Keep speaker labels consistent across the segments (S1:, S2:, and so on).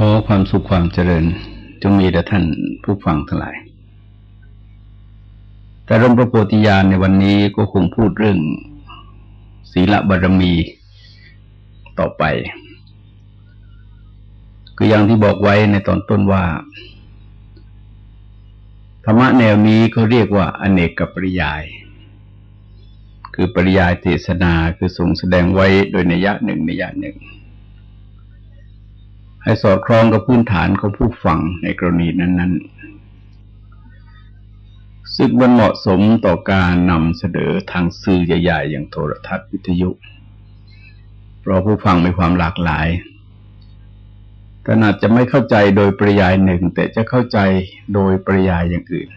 S1: ขอความสุขความเจริญจงมีแด่ท่านผู้ฟังทั้งหลาย แต่รมพระโพธิญาณในวันนี้ก็คงพูดเรื่องศีลบารมีต่อไป คืออย่างที่บอกไว้ในตอนต้นว่า ธรรมะแนวนี้เขาเรียกว่า อเนกกับปริยาย คือปริยายเทศนาคือทรงแสดงไว้โดยในยะหนึ่งในยะหนึ่ง ให้สอดคล้องกับพื้นฐานของผู้ฟังในกรณีนั้น ๆ ซึ่งมันเหมาะสมต่อการนำเสนอทางสื่อใหญ่ๆ อย่างโทรทัศน์วิทยุ เพราะผู้ฟังมีความหลากหลายขนาดจะไม่เข้าใจโดยปริยายหนึ่ง แต่จะเข้าใจโดยปริยายอย่างอื่น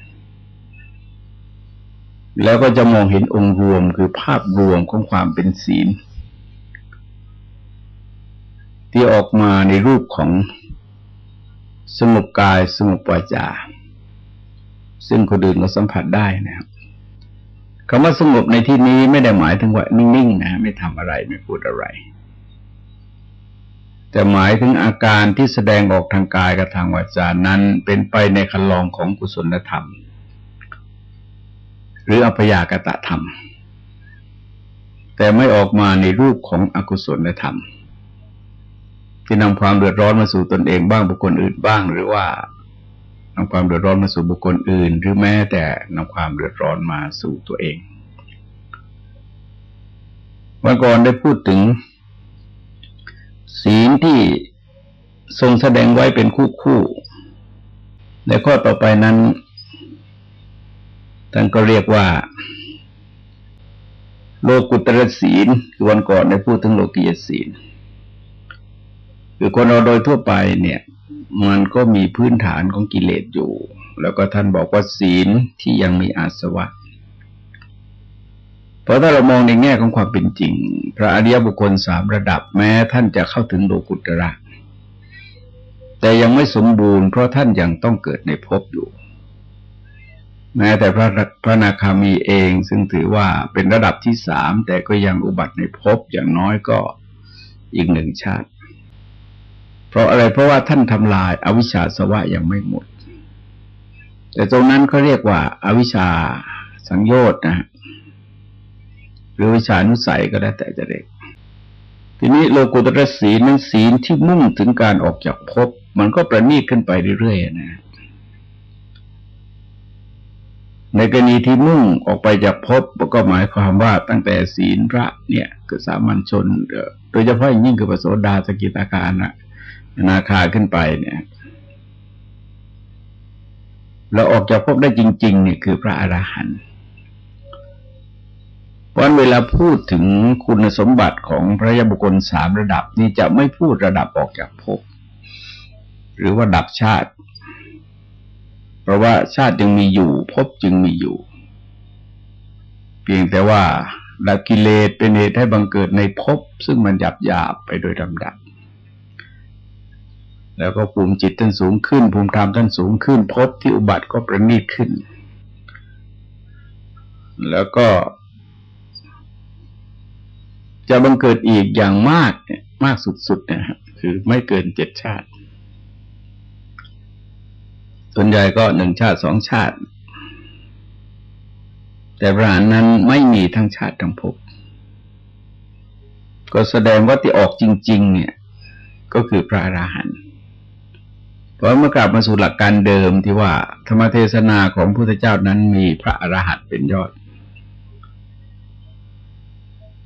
S1: แล้วก็จะมองเห็นองค์รวมคือภาพรวมของความเป็นศีล ที่ออกมาในรูปของสงบกายสงบวาจา ซึ่งคนอื่นก็สัมผัสได้นะครับคำว่าสงบในที่นี้ไม่ได้หมายถึงว่านิ่งๆนะไม่ทำอะไรไม่พูดอะไร แต่หมายถึงอาการที่แสดงออกทางกายกับทางวาจานั้นเป็นไปในคันลองของกุศลธรรม หรืออัพยากตะธรรม แต่ไม่ออกมาในรูปของอกุศลธรรม ที่นำความเดือดร้อนมาสู่ตนเองบ้างบุคคลอื่นบ้าง หรือว่านำความเดือดร้อนมาสู่บุคคลอื่น หรือแม้แต่นำความเดือดร้อนมาสู่ตัวเองวันก่อนได้พูดถึง ศีลที่ทรงแสดงไว้เป็นคู่คู่ในข้อต่อไปนั้นท่านก็เรียกว่า โลกุตระศีลวันก่อนได้พูดถึงโลกียศีล คือคนเราโดยทั่วไปเนี่ย มันก็มีพื้นฐานของกิเลสอยู่ แล้วก็ท่านบอกว่าศีลที่ยังมีอาสวะเพราะถ้าเรามองในแง่ของความเป็นจริง พระอริยบุคคลสามระดับแม้ท่านจะเข้าถึงโลกุตระแต่ยังไม่สมบูรณ์เพราะท่านยังต้องเกิดในภพอยู่ แม้แต่พระพระนาคามีเองซึ่งถือว่าเป็นระดับที่สามแต่ก็ยังอุบัติในภพอย่างน้อยก็อีกหนึ่งชาติ เพราะอะไรเพราะว่าท่านทำลายอาวิชชาสวะยังไม่หมด แต่ตรงนั้นเขาเรียกว่าอาวิชชาสังโยชน์นะหรือวิชานุสัยก็ได้แต่จะเรียกทีนี้โลกุตระศีลนั้นศีลที่มุ่งถึงการออกจากภพมันก็ประนีตขึ้นไปเรื่อยๆนะ ในกรณีที่มุ่งออกไปจากภพก็หมายความว่าตั้งแต่ศีลพระเนี่ย คือสามัญชนโดยเฉพาะยิ่งคือปโสดาสกิตาการนะ นาคาขึ้นไปเนี่ยเราออกจากภพได้จริง ๆ เนี่ยคือพระอรหันต์เพราะเวลาพูดถึงคุณสมบัติของพระยบุคคลสามระดับนี่จะไม่พูดระดับออกจากภพหรือว่าดับชาติ เพราะว่าชาติยังมีอยู่ภพจึงมีอยู่ เพียงแต่ว่าดับกิเลสเป็นเหตุให้บังเกิดในภพซึ่งมันหยาบหยาบไปโดยลำดับ แล้วก็ภูมิจิตท่านสูงขึ้น ภูมิธรรมท่านสูงขึ้นพบที่อุบัติก็ประณีตขึ้น แล้วก็ จะบังเกิดอีกอย่างมากเนี่ยมากสุดๆนะฮะคือไม่เกินเจ็ดชาติ ส่วนใหญ่ก็หนึ่งชาติสองชาติ แต่พระหานนั้นไม่มีทั้งชาติทั้งภพก็แสดงว่าที่ออกจริง ๆ เนี่ย ก็คือพระอราหันต์ เพราะเมื่อกลับมาสู่หลักการเดิมที่ว่าธรรมเทศนาของพระพุทธเจ้านั้นมีพระอรหันต์เป็นยอด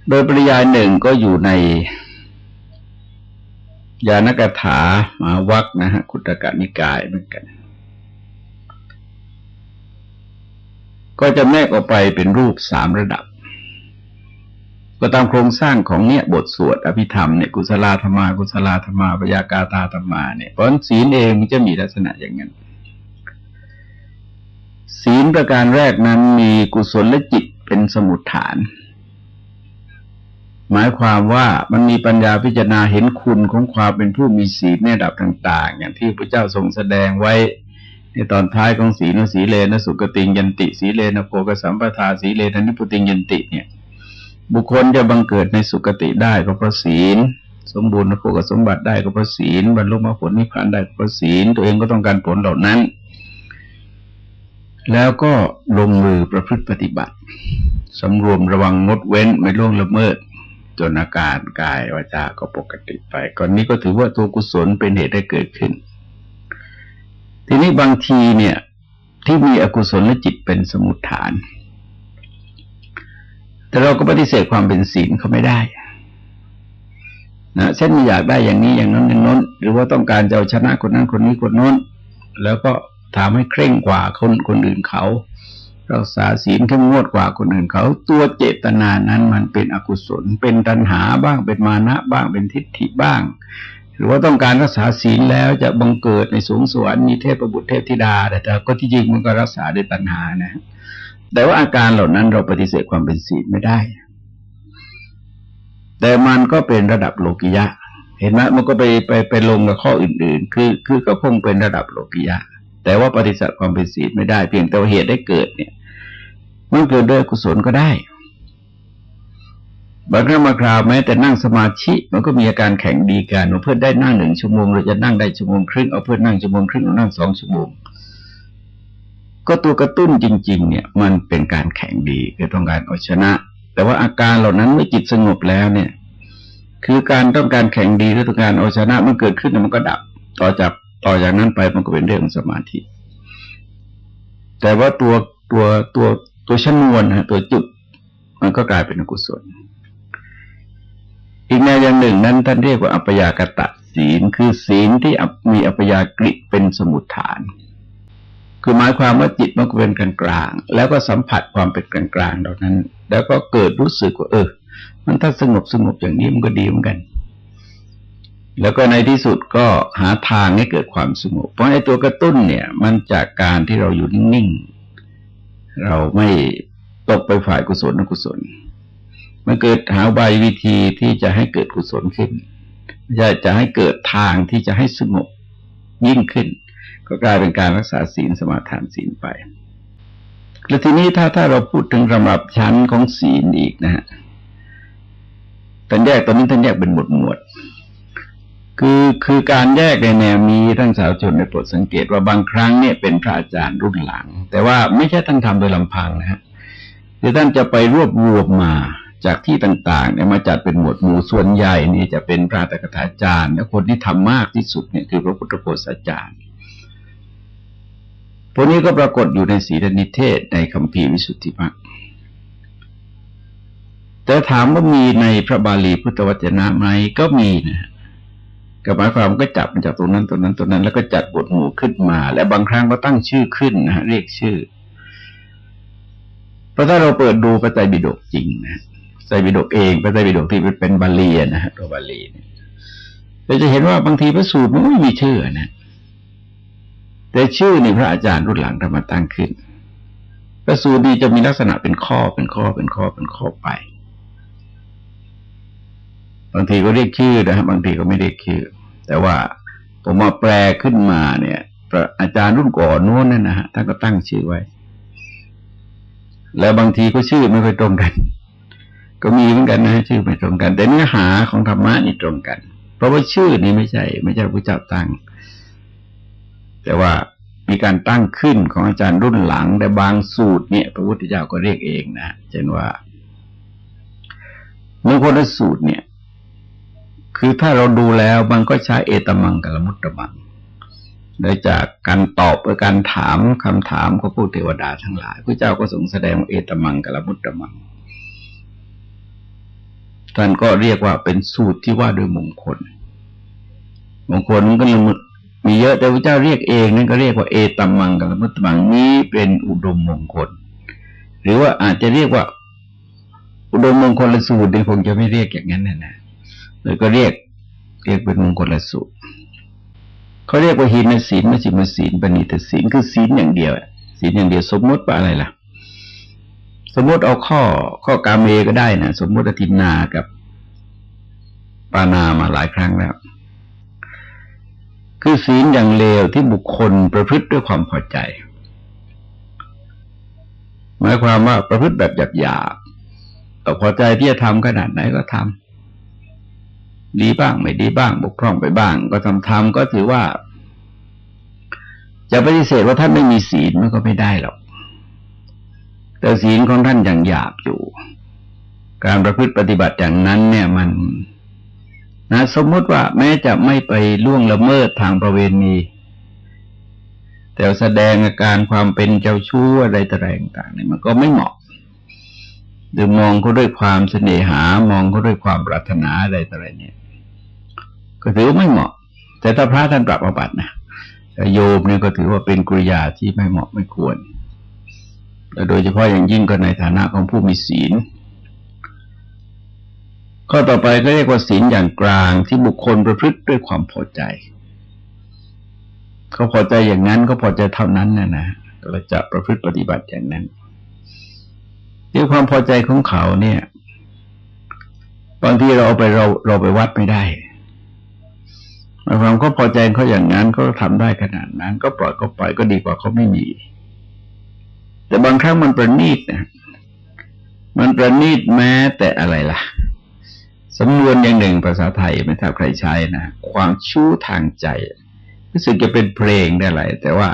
S1: โดยปริยายหนึ่งก็อยู่ในยานกถามาวักนะฮะคุตกะนิกายเหมือนกัน ก็จะแมกออกไปเป็นรูปสามระดับ ก็ตามโครงสร้างของเนี่ยบทสวดอภิธรรมเนี่ยกุศลธรรมากุศลธรรมาปยากาตาธรรมาเนี่ยเพราะศีลเองมันจะมีลักษณะอย่างนั้น ศีลประการแรกนั้นมีกุศลและจิตเป็นสมุดฐาน หมายความว่ามันมีปัญญาพิจารณาเห็นคุณของความเป็นผู้มีศีลในระดับต่าง ๆ อย่างที่พระเจ้าทรงแสดงไว้ในตอนท้ายของศีลสีเลนะสุกติงยันติ สีเลนะโพกสัมปทาสีเลนะนิพุติงยันติเนี่ย บุคคลจะบังเกิดในสุคติได้ก็เพราะศีล สมบูรณ์พวกสมบัติได้ก็เพราะศีลบรรลุมรรคผลนิพพานได้ก็เพราะศีล ตัวเองก็ต้องการผลเหล่านั้น แล้วก็ลงมือประพฤติปฏิบัติสำรวมระวังงดเว้นไม่ล่วงละเมิดจนอาการกายวาจาก็ปกติไปก่อนนี้ก็ถือว่าตัวกุศลเป็นเหตุให้เกิดขึ้น ทีนี้บางทีเนี่ย ที่มีอกุศลและจิตเป็นสมุทฐาน แต่เราก็ปฏิเสธความเป็นศีลเขาไม่ได้นะเช่นอยากได้อย่างนี้อย่างนั้นอย่างน้น หรือว่าต้องการจะเอาชนะคนนั้นคนนี้คนน้น แล้วก็ทำให้เคร่งกว่าคนคนอื่นเขารักษาศีลเข้มงวดกว่าคนอื่นเขา ตัวเจตนานั้นมันเป็นอกุศล เป็นตัณหาบ้างเป็นมานะบ้างเป็นทิฏฐิบ้าง หรือว่าต้องการรักษาศีลแล้วจะบังเกิดในสูงสวรรค์มีเทพประบุเทพธิดา แต่ก็ที่จริงมันก็รักษาด้วยตัณหานะ แต่ว่าอาการเหล่านั้นเราปฏิเสธความเป็นศีลไม่ได้ แต่มันก็เป็นระดับโลกิยะ เห็นไหมมันก็ไปไปไปลงกับข้ออื่น ๆ คือคือก็คงเป็นระดับโลกิยะ แต่ว่าปฏิเสธความเป็นศีลไม่ได้ เพียงแต่เหตุได้เกิดเนี่ย มันเกิดด้วยกุศลก็ได้บางครั้งบาคราวแม้แต่นั่งสมาธิมันก็มีอาการแข็งดีกันเพื่อนได้นั่งหนึ่งชั่วโมงเราจะนั่งได้ชั่วโมงครึ่งเอาเพื่อนั่งชั่วโมงครึ่งเรานั่งสองชั่วโมง ก็ตัวกระตุ้นจริง ๆ เนี่ยมันเป็นการแข็งดีคือต้องการเอาชนะ แต่ว่าอาการเหล่านั้นเมื่อจิตสงบแล้วเนี่ย คือการต้องการแข็งดีหรือต้องการเอาชนะมันเกิดขึ้นแล้วมันก็ดับ ต่อจากต่อจากนั้นไปมันก็เป็นเรื่องสมาธิ แต่ว่าตัวตัวตัวตัวชนวนนะตัวจุด มันก็กลายเป็นอกุศลอีกแนวอย่างหนึ่งนั้นท่านเรียกว่าอัปยากตะศีล คือศีลที่มีอัปยากฤิเป็นสมุทฐาน คือหมายความว่าจิตมันก็เป็นกลางกลางแล้วก็สัมผัสความเป็นกลางกลางเหล่านั้น แล้วก็เกิดรู้สึกว่าเออ มันถ้าสงบสงบอย่างนี้มันก็ดีเหมือนกัน แล้วก็ในที่สุดก็หาทางให้เกิดความสงบ เพราะไอ้ตัวกระตุ้นเนี่ย มันจากการที่เราอยู่นิ่งๆ เราไม่ตกไปฝ่ายกุศลอกุศล มันเกิดหาใบวิธีที่จะให้เกิดกุศลขึ้นจะจะให้เกิดทางที่จะให้สงบยิ่งขึ้น ก็กลายเป็นการรักษาศีลสมาทานศีลไปแล้วทีนี้ถ้าถ้าเราพูดถึงสำหรับชั้นของศีลอีกนะฮะตอนแยกตอนนี้ท่านแยกเป็นหมวดหมวด คือคือการแยกในแนวนี้ท่านสาวชนในโปรดสังเกตว่าบางครั้งเนี่ยเป็นพระอาจารย์รุ่นหลัง แต่ว่าไม่ใช่ท่านทำโดยลำพังนะฮะคือท่านจะไปรวบรวมมาจากที่ต่างๆเนี่ยมาจัดเป็นหมวดหมู่ส่วนใหญ่นี่จะเป็นพระตถกถาจารย์และคนที่ทำมากที่สุดเนี่ยคือพระพุทธโฆษาจารย์ พวกนี้ก็ปรากฏอยู่ในสีรนิเทศในคำพีวิสุทธิมรรคแต่ถามว่ามีในพระบาลีพุทธวจนะไหมก็มีนะก็หมายความก็จับมาจากตรงนั้นตรงนั้นตรงนั้น แล้วก็จัดบทหมู่ขึ้นมา และบางครั้งก็ตั้งชื่อขึ้นนะเรียกชื่อเพราะถ้าเราเปิดดูพระไตรปิฎกจริงนะไตรปิฎกเองพระไตรปิฎกที่เป็นบาลีนะฮะตัวบาลีเนี่ยเราจะเห็นว่าบางทีพระสูตรมันไม่มีชื่อนะ แต่ชื่อในพระอาจารย์รุ่นหลังทำมาตั้งขึ้น พระสูตรนี้จะมีลักษณะเป็นข้อเป็นข้อเป็นข้อเป็นข้อไป บางทีก็เรียกชื่อนะบางทีก็ไม่เรียกชื่อ แต่ว่าผมมาแปลขึ้นมาเนี่ยอาจารย์รุ่นก่อนโน้นนั่นนะฮะท่านก็ตั้งชื่อไว้ แล้วบางทีก็ชื่อไม่ค่อยตรงกัน ก็มีเหมือนกันนะชื่อไม่ตรงกัน แต่เนื้อหาของธรรมะนี่ตรงกัน เพราะว่าชื่อนี้ไม่ใช่ ไม่ใช่พระเจ้าตั้ง แต่ว่ามีการตั้งขึ้นของอาจารย์รุ่นหลัง แต่บางสูตรเนี่ย พระพุทธเจ้าก็เรียกเองนะเช่นว่าเมื่อคนละสูตรเนี่ย คือถ้าเราดูแล้วมันก็ใช้เอตมังกัลมุตตมังโดยจากการตอบหรือการถามคำถามของผู้เทวดาทั้งหลายพระเจ้าก็ทรงแสดงเอตมังกัลมุตตมังท่านก็เรียกว่าเป็นสูตรที่ว่าโดยมงคลมงคลมันก็ มีเยอะแต่พระเจ้าเรียกเองนั่นก็เรียกว่าเอตมังกัลมุตตมังนี้เป็นอุดมมงคล หรือว่าอาจจะเรียกว่า อุดมมงคลละสูตรเดี๋ยคงจะไม่เรียกอย่างนั้นนะนะเลยก็เรียกเรียกเป็นมงคลสูตรเขาเรียกว่าหินศีลไม่ใช่มศีลปณิตศีลคือศีลอย่างเดียวศีลอย่างเดียวสมมติว่าอะไรล่ะ สมมติเอาข้อข้อกาเมก็ได้นะสมมติอธินากับปานามาหลายครั้งแล้ว คือศีลอย่างเลวที่บุคคลประพฤติด้วยความพอใจ หมายความว่าประพฤติแบบหยาบๆพอใจที่จะทำขนาดไหนก็ทำดีบ้างไม่ดีบ้างบกพร่องไปบ้าง ก็ทำทำก็ถือว่า จะปฏิเสธว่าท่านไม่มีศีลมันก็ไม่ได้หรอกแต่ศีลของท่านยังหยาบอยู่ การประพฤติปฏิบัติอย่างนั้นเนี่ยมัน นะสมมติว่าแม้จะไม่ไปล่วงละเมิดทางประเวณีแต่แสดงอาการความเป็นเจ้าชู้อะไรต่างๆเนี่ยมันก็ไม่เหมาะ หรือมองเขาด้วยความเสน่หามองเขาด้วยความปรารถนาอะไรต่ออะไรเนี่ย ก็ถือไม่เหมาะ แต่ถ้าพระท่านปรับอบัตินะโยมเนี่ยก็ถือว่าเป็นกริยาที่ไม่เหมาะไม่ควร โดยเฉพาะอย่างยิ่งก็ในฐานะของผู้มีศีล ข้อต่อไปก็เรียกว่าศีลอย่างกลางที่บุคคลประพฤติด้วยความพอใจ เขาพอใจอย่างนั้นก็พอใจเท่านั้นนะนะก็จะประพฤติปฏิบัติอย่างนั้นด้วยความพอใจของเขาเนี่ย บางทีเราเอาไปเราเราไปวัดไม่ได้หมายความก็พอใจเขาอย่างนั้นก็ทำได้ขนาดนั้น ก็ปล่อยเขาไปก็ดีกว่าเขาไม่มี แต่บางครั้งมันประณีตนะมันประณีตแม้แต่อะไรล่ะ สำนวนอย่างหนึ่งภาษาไทยไม่ทราบใครใช้นะ ความชู้ทางใจรู้สึกจะเป็นเพลงได้ไรแต่ว่า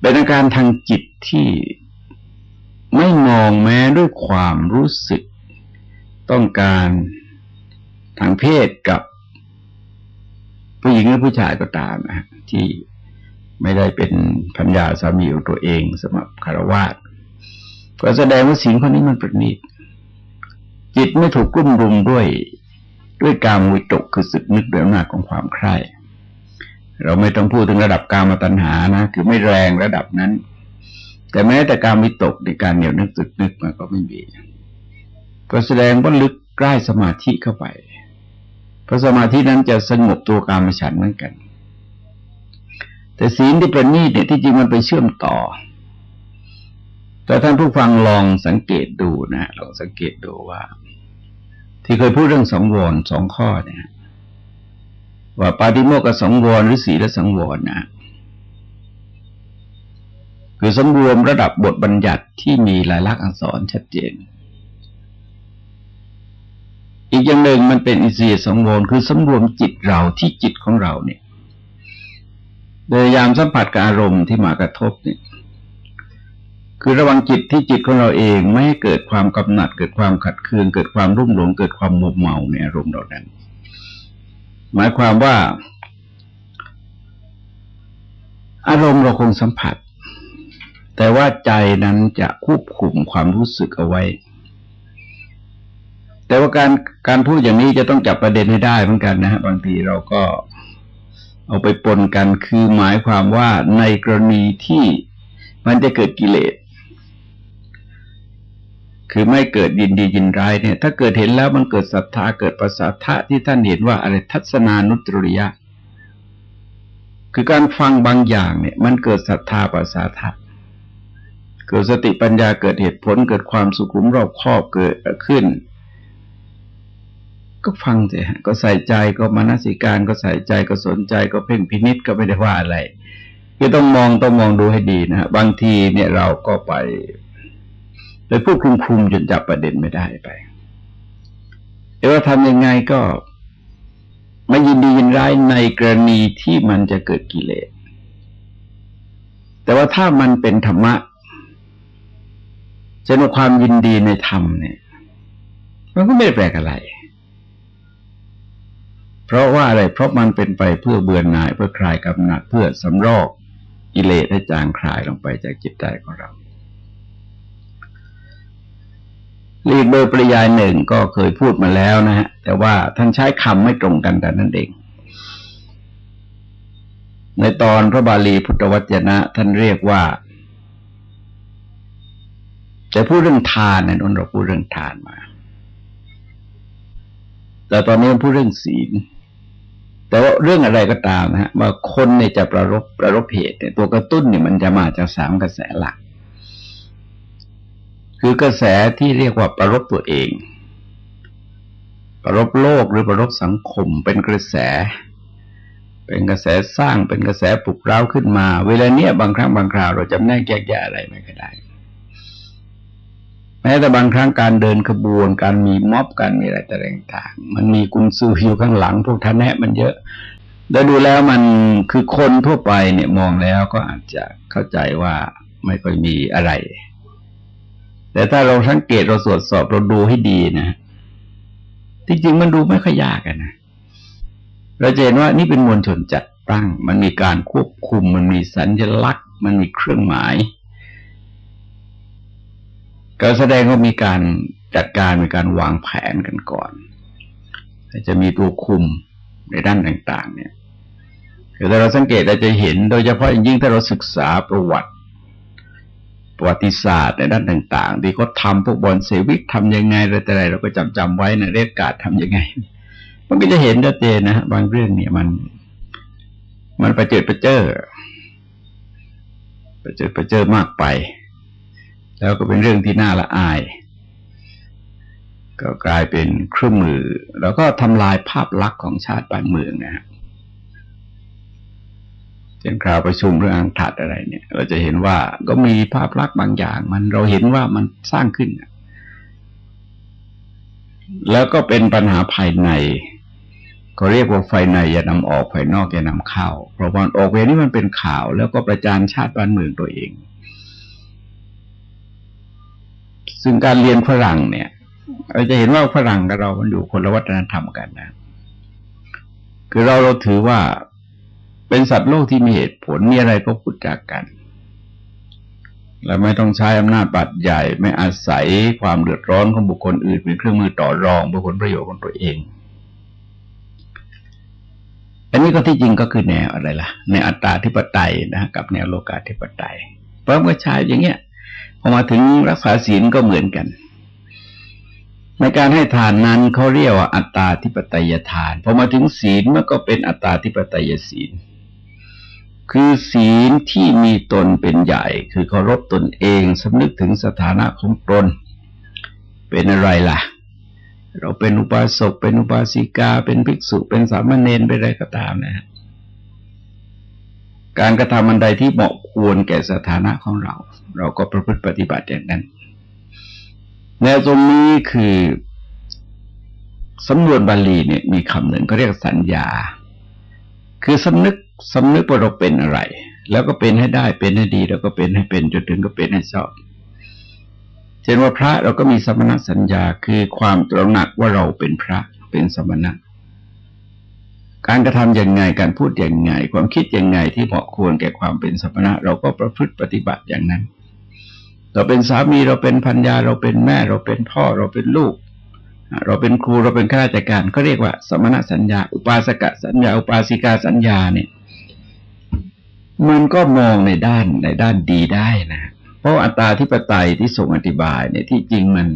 S1: เป็นอาการทางจิตที่ไม่มองแม้ด้วยความรู้สึก ต้องการทางเพศกับผู้หญิงหรือผู้ชายก็ตามนะที่ไม่ได้เป็นพัญญาสามีของตัวเองสำหรับคารวาสก็แสดงว่าสิ่งคนนี้มันประณีต จิตไม่ถูกกลุ่มรุมด้วย ด้วยการวิตกคือสึกนึกด้วยอำนาจของความใคร่เราไม่ต้องพูดถึงระดับการมาตัญหานะคือไม่แรงระดับนั้น แต่แม้แต่การวิตกในการเหนียวนึกสึกนึกมันก็ไม่มีก็แสดงว่าลึกใกล้สมาธิเข้าไปเพราะสมาธินั้นจะสงบตัวการมาฉันเหมือนกัน แต่ศีลที่เประณีตเนี่ยที่จริงมันไปเชื่อมต่อ แต่ท่านผู้ฟังลองสังเกตดูนะลองสังเกตดูว่า ที่เคยพูดเรื่องสองวรสองข้อเนี่ยว่าปาติโมกกับสองวรหรือสีและสังวรนะคือสมรวมระดับบทบัญญัติที่มีลายลักษณ์อักษรชัดเจน อีกอย่างหนึ่งมันเป็นอินทรียสังวรคือสมรวมจิตเราที่จิตของเราเนี่ยพยายามสัมผัสกับอารมณ์ที่มากระทบเนี่ย คือระวังจิตที่จิตของเราเองไม่ให้เกิดความกำหนัด เกิดความขัดเคือง เกิดความรุ่มหลง เกิดความมุมเมาในอารมณ์เรานั้น หมายความว่า อารมณ์เราคงสัมผัส แต่ว่าใจนั้นจะควบคุมความรู้สึกเอาไว้ แต่ว่าการการพูดอย่างนี้จะต้องจับประเด็นให้ได้เหมือนกันนะฮะบางทีเราก็เอาไปปนกันคือหมายความว่าในกรณีที่มันจะเกิดกิเลส คือไม่เกิดยินดียินร้ายเนี่ย ถ้าเกิดเห็นแล้วมันเกิดศรัทธาเกิดประสาทะที่ท่านเห็นว่าอะไรทัศนานุตริยะ คือการฟังบางอย่างเนี่ย มันเกิดศรัทธาประสาทะเกิดสติปัญญาเกิดเหตุผลเกิดความสุขุมรอบคอบเกิดขึ้น ก็ฟังสิก็ใส่ใจก็มานสิการก็ใส่ใจก็สนใจก็เพ่งพินิษก็ไม่ได้ว่าอะไรคือต้องมองต้องมองดูให้ดีนะบางทีเนี่ยเราก็ไป ไปพูดคุมคุมจนจับประเด็นไม่ได้ไปแต่ว่าทำยังไงก็ไม่ยินดียินร้ายในกรณีที่มันจะเกิดกิเลส แต่ว่าถ้ามันเป็นธรรมะจะนความยินดีในธรรมเนี่ย มันก็ไม่แปลกอะไร เพราะว่าอะไร เพราะมันเป็นไปเพื่อเบื่อหน่ายเพื่อคลายกำหนัดเพื่อสำรอกกิเลสให้จางคลายลงไปจากจิตใจของเรา ลีกโดยปริยายหนึ่งก็เคยพูดมาแล้วนะฮะ แต่ว่าท่านใช้คำไม่ตรงกันแต่นั่นเอง ในตอนพระบาลีพุทธวจนะ ท่านเรียกว่าจะพูดเรื่องทานนะนนเราพูดเรื่องทานมา แต่ตอนนี้พูดเรื่องศีล แต่ว่าเรื่องอะไรก็ตามนะฮะว่าคนเนี่ยจะประรบประรบเหตุเนี่ยตัวกระตุ้นเนี่ยมันจะมาจากสามกระแสหลัก คือกระแสที่เรียกว่าประรบตัวเอง ประรบโลกหรือประรบสังคมเป็นกระแส เป็นกระแสสร้างเป็นกระแสปลุกเร้าขึ้นมา เวลาเนี้ยบางครั้งบางคราวเราจำแนกแยกแยะอะไรไม่ได้แม้แต่บางครั้งการเดินขบวน การมีม็อบการมีอะไรต่างๆ มันมีกุญซืออยู่ข้างหลัง พวกท่านแนะมันเยอะ แล้วดูแล้วมันคือคนทั่วไปเนี่ยมองแล้วก็อาจจะเข้าใจว่าไม่ค่อยมีอะไร แต่ถ้าเราสังเกตเราตรวจสอบเราดูให้ดีนะที่จริงมันดูไม่ค่อยยากนะเราจะเห็นว่านี่เป็นมวลชนจัดตั้ง มันมีการควบคุม มันมีสัญลักษณ์ มันมีเครื่องหมายการแสดงก็มีการจัดการมีการวางแผนกันก่อนจะมีตัวคุมในด้านต่าง ๆ เนี่ยแต่เราสังเกตเราจะเห็นโดยเฉพาะยิ่งถ้าเราศึกษาประวัติ ประวัติศาสตร์ในด้านต่างๆ ที่เขาทำพวกบอลเซวิกทำยังไงอะไรแต่ไรเราก็จำจำไว้ในเรียกการทำยังไง มันก็จะเห็นชัดเจนนะฮะบางเรื่องเนี่ยมัน มันประเจิดประเจอประเจิดประเจอมากไป แล้วก็เป็นเรื่องที่น่าละอาย ก็กลายเป็นเครื่องมือ แล้วก็ทำลายภาพลักษณ์ของชาติบ้านเมืองนะฮะ เช่นคราวประชุมเรื่องอังถัดอะไรเนี่ย เราจะเห็นว่าก็มีภาพลักษณ์บางอย่าง มันเราเห็นว่ามันสร้างขึ้น แล้วก็เป็นปัญหาภายใน ก็เรียกว่าไฟในอย่านำออกไฟนอกอย่านำเข้า เพราะวันออกเวนี้มันเป็นข่าว แล้วก็ประจานชาติบ้านเมืองตัวเอง ซึ่งการเรียนฝรั่งเนี่ย เราจะเห็นว่าฝรั่งกับเรา มันอยู่คนละวัฒนธรรมกันนะ คือเราเราถือว่า เป็นสัตว์โลกที่มีเหตุผลมีอะไรก็พูดจากกัน และไม่ต้องใช้อำนาจบัตรใหญ่ ไม่อาศัยความเดือดร้อนของบุคคลอื่นเป็นเครื่องมือต่อรองเพื่อผลประโยชน์ของตัวเอง อันนี้ก็ที่จริงก็คือแนวอะไรล่ะ ในอัตตาธิปไตยนะกับแนวโลกาธิปไตยเพราะเมื่อใช้อย่างเงี้ยพอมาถึงรักษาศีลก็เหมือนกันในการให้ทานนั้นเขาเรียกว่าอัตตาธิปไตยทานพอมาถึงศีลมันก็เป็นอัตตาธิปไตยศีล คือศีลที่มีตนเป็นใหญ่ คือเคารพตนเองสำนึกถึงสถานะของตน เป็นอะไรล่ะ เราเป็นอุปาสกเป็นอุปาสิกา เป็นภิกษุเป็นสามเณรเป็นอะไรก็ตามนะฮะการกระทำอันใดที่เหมาะควรแก่สถานะของเรา เราก็ประพฤติปฏิบัติอย่างนั้นแนวตรงนี้คือสำนวนบาลีเนี่ยมีคำหนึ่งก็เรียกสัญญา คือสำนึก สำนึกว่าเราเป็นอะไร แล้วก็เป็นให้ได้เป็นให้ดี แล้วก็เป็นให้เป็นจนถึงก็เป็นให้ชอบเช่นว่าพระเราก็มีสมณสัญญาคือความตระหนักว่าเราเป็นพระเป็นสมณะ การกระทำอย่างไงการพูดอย่างไง ความคิดอย่างไงที่เหมาะควรแก่ความเป็นสมณะ เราก็ประพฤติปฏิบัติอย่างนั้น เราเป็นสามีเราเป็นพัญญาเราเป็นแม่เราเป็นพ่อเราเป็นลูก เราเป็นครูเราเป็นข้าราชการก็เรียกว่า สมณสัญญา อุปาสกสัญญา อุปาสิกาสัญญาเนี่ย มันก็มองในด้านในด้านดีได้นะ เพราะอัตตาธิปไตยที่ส่งอธิบายเนี่ยที่จริงมัน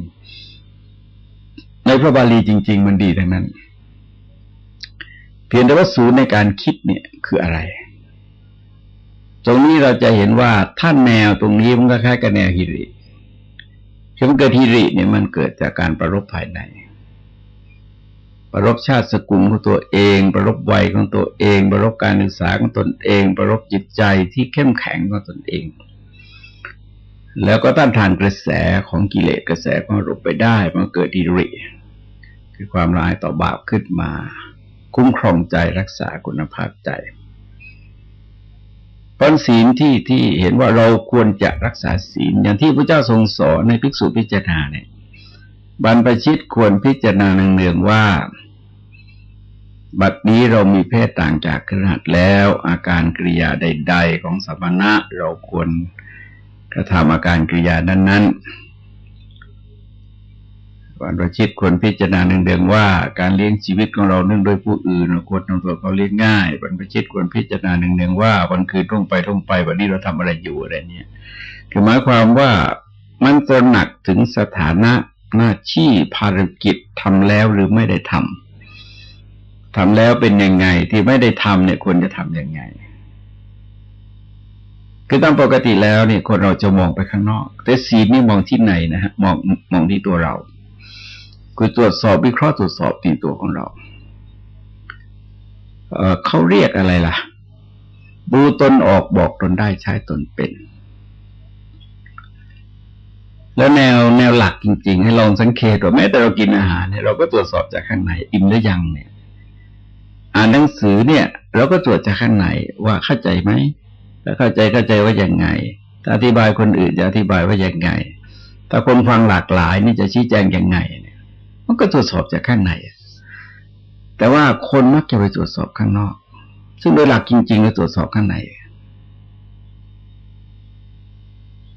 S1: ในพระบาลีจริง ๆ มันดีทั้งนั้น เพียงแต่ว่าศูนย์ในการคิดเนี่ยคืออะไร ตรงนี้เราจะเห็นว่าท่านแนวตรงนี้มันก็คล้ายกับแนวฮิริคือมันเกิดฮิริเนี่ยมันเกิดจากการประรบภายใน ประรบชาติสกุลของตัวเอง ประรบวัยของตัวเอง ประรบการศึกษาของตนเอง ประรบจิตใจที่เข้มแข็งของตนเอง แล้วก็ต้านทานกระแสของกิเลสกระแสของรูปไปได้มันเกิดดีริ คือความร้ายต่อบาปขึ้นมา คุ้มครองใจรักษาคุณภาพใจปัญศีลที่ที่เห็นว่าเราควรจะรักษาศีล อย่างที่พระเจ้าทรงสอนในภิกษุพิจารณาเนี่ยบรรพชิตควรพิจารณาเนืองๆว่า บัดนี้เรามีเพศต่างจากขนาดแล้ว อาการกริยาใด ๆ ของสมณะเราควรกระทำอาการกริยานั้นๆวันประชิตควรพิจารณาหนึ่งเดืองว่าการเลี้ยงชีวิตของเราเนื่องโดยผู้อื่นเราควรทำตัวเขาเลี้ยงง่ายวันประชิตควรพิจารณาหนึ่งเดืองว่าวันคืนท่องไปท่องไปวันนี้เราทำอะไรอยู่อะไรเนี่ยคือหมายความว่ามันตระหนักถึงสถานะหน้าที่ภารกิจทำแล้วหรือไม่ได้ทำ ทำแล้วเป็นยังไงที่ไม่ได้ทำเนี่ยควรจะทำยังไง คือตามปกติแล้วเนี่ยคนเราจะมองไปข้างนอก แต่ศีลนี่มองที่ไหนนะฮะมองมองที่ตัวเรา คือตรวจสอบวิเคราะห์ตรวจสอบในตัวของเราเเขาเรียกอะไรล่ะดูตนออกบอกตนได้ใช้ตนเป็น แล้วแนวแนวหลักจริง ๆ ให้ลองสังเกตว่าแม้แต่เรากินอาหารเนี่ยเราก็ตรวจสอบจากข้างในอิ่มหรือยังเนี่ย อ่านหนังสือเนี่ย เราก็ตรวจจากข้างในว่าเข้าใจไหมถ้าเข้าใจเข้าใจว่าอย่างไง ถ้าอธิบายคนอื่นจะอธิบายว่าอย่างไง ถ้าคนฟังหลากหลายนี่จะชี้แจงอย่างไงเนี่ยมันก็ตรวจสอบจากข้างใน แต่ว่าคนมักจะไปตรวจสอบข้างนอก ซึ่งโดยหลักจริงๆเราตรวจสอบข้างใน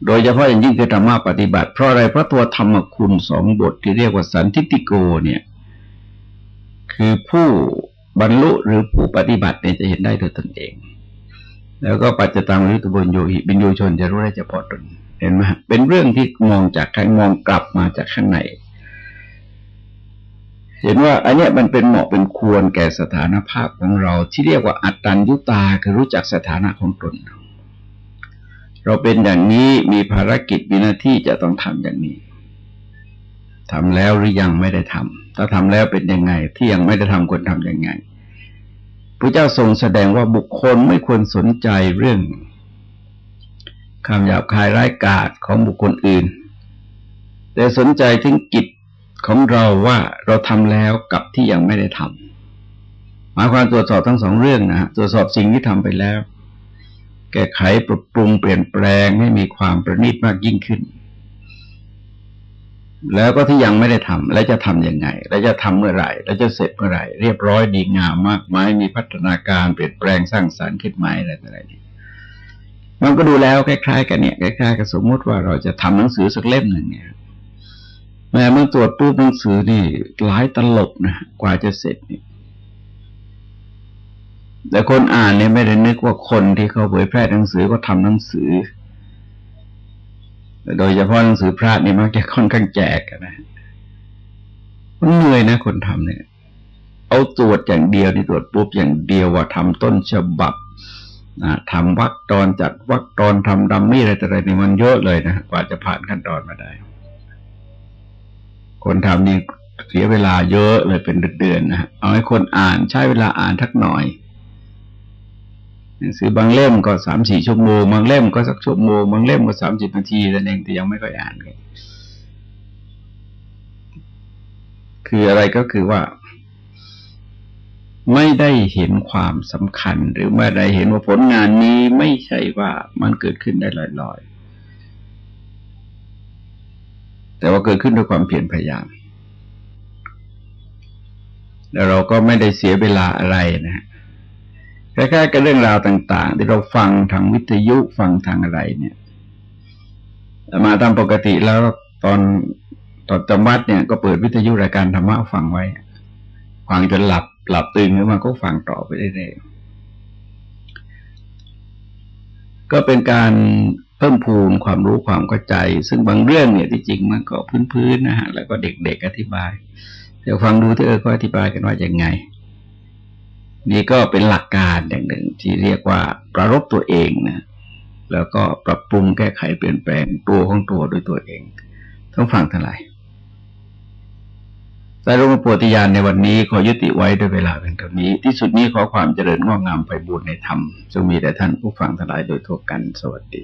S1: โดยเฉพาะอย่างยิ่งคือธรรมะปฏิบัติ เพราะอะไร เพราะตัวธรรมคุณสองบทที่เรียกว่าสันทิติโกเนี่ย คือผู้ บรรลุหรือผู้ปฏิบัติเนี่ยจะเห็นได้โดยตนเอง แล้วก็ปัจจตังวิตุบนโยหิบินโยชนจะรู้ได้เฉพาะตนเห็นไหมเป็นเรื่องที่มองจากข้างมองกลับมาจากข้างในเห็นว่าอันนี้มันเป็นเหมาะเป็นควรแก่สถานภาพของเรา ที่เรียกว่าอัตตัญญุตาคือรู้จักสถานะของตน เราเป็นอย่างนี้มีภารกิจมีหน้าที่จะต้องทำอย่างนี้ ทำแล้วหรือยังไม่ได้ทำถ้าทำแล้วเป็นยังไง ที่ยังไม่ได้ทำควรทำยังไงพระเจ้าทรงแสดงว่าบุคคลไม่ควรสนใจเรื่องคำหยาบคายร้ายกาจของบุคคลอื่น แต่สนใจถึงกิจของเราว่าเราทำแล้วกับที่ยังไม่ได้ทำหมายความตรวจสอบทั้งสองเรื่องนะตรวจสอบสิ่งที่ทำไปแล้ว แก้ไขปรับปรุงเปลี่ยนแปลงให้มีความประณีตมากยิ่งขึ้น แล้วก็ที่ยังไม่ได้ทำแล้วจะทํำยังไง แล้วจะทำเมื่อไหร่ แล้วจะเสร็จเมื่อไหร่ เรียบร้อยดีงามมากไหมมีพัฒนาการเปลี่ยนแปลงสร้างสรรค์ขึ้นไหมอะไรอะไรนี่มันก็ดูแล้วคล้ายๆ กันเนี่ยคล้ายๆกับสมมติว่าเราจะทำหนังสือสักเล่มหนึ่งเนี่ยแม้เมื่อตรวจรูปหนังสือนี่หลายตลบนะกว่าจะเสร็จนี่แต่คนอ่านเนี่ยไม่ได้นึกว่าคนที่เขาเผยแพร่หนังสือก็ทำหนังสือ โดยเฉพาะหนังสือพระนี่มักจะค่อนข้างแจกนะมันเหนื่อยนะคนทำเนี่ย เอาตรวจอย่างเดียวนี่ตรวจปุ๊บอย่างเดียวว่าทำต้นฉบับทำวักตอนจัดวักตอนทำดัมมี่อะไรต่ออะไรนี่มันเยอะเลยนะกว่าจะผ่านขั้นตอนมาได้ คนทำนี่เสียเวลาเยอะเลยเป็นเดือนๆนะเอาให้คนอ่านใช้เวลาอ่านทักหน่อย หนังสือบางเล่มก็สามสี่ชั่วโมงบางเล่มก็สักชั่วโมงบางเล่มก็สามสิบนาทีแต่เองแต่ยังไม่ค่อยอ่านเลยคืออะไรก็คือว่า ไม่ได้เห็นความสำคัญ หรือไม่ได้เห็นว่าผลงานนี้ไม่ใช่ว่ามันเกิดขึ้นได้ลอยๆ แต่ว่าเกิดขึ้นด้วยความเพียรพยายามแล้วเราก็ไม่ได้เสียเวลาอะไรนะ คล้ายๆกับเรื่องราวต่าง ๆ ที่เราฟังทางวิทยุฟังทางอะไรเนี่ย มาตามปกติแล้วตอนตอนจำวัดเนี่ยก็เปิดวิทยุรายการธรรมะฟังไว้ ฟังจนหลับหลับตื่นขึ้นมาก็ฟังต่อไปเรื่อยๆก็เป็นการเพิ่มพูนความรู้ความเข้าใจ ซึ่งบางเรื่องเนี่ยที่จริงมันก็พื้นๆนะฮะแล้วก็เด็กๆอธิบาย เดี๋ยวฟังดูที่เออก็อธิบายกันว่าอย่างไง นี่ก็เป็นหลักการอย่างหนึ่งที่เรียกว่าประรบตัวเองนะ แล้วก็ปรับปรุงแก้ไขเปลี่ยนแปลงตัวของตัวโดยตัวเองต้องฟังทั้งหลายแต่รมโพธิญาณในวันนี้ขอยุติไว้ด้วยเวลาเพียงเท่านี้ ที่สุดนี้ขอความเจริญงอกงามไปบูรณนธรรมจงมีแต่ท่านผู้ฟังทั้งหลายโดยทั่วกันสวัสดี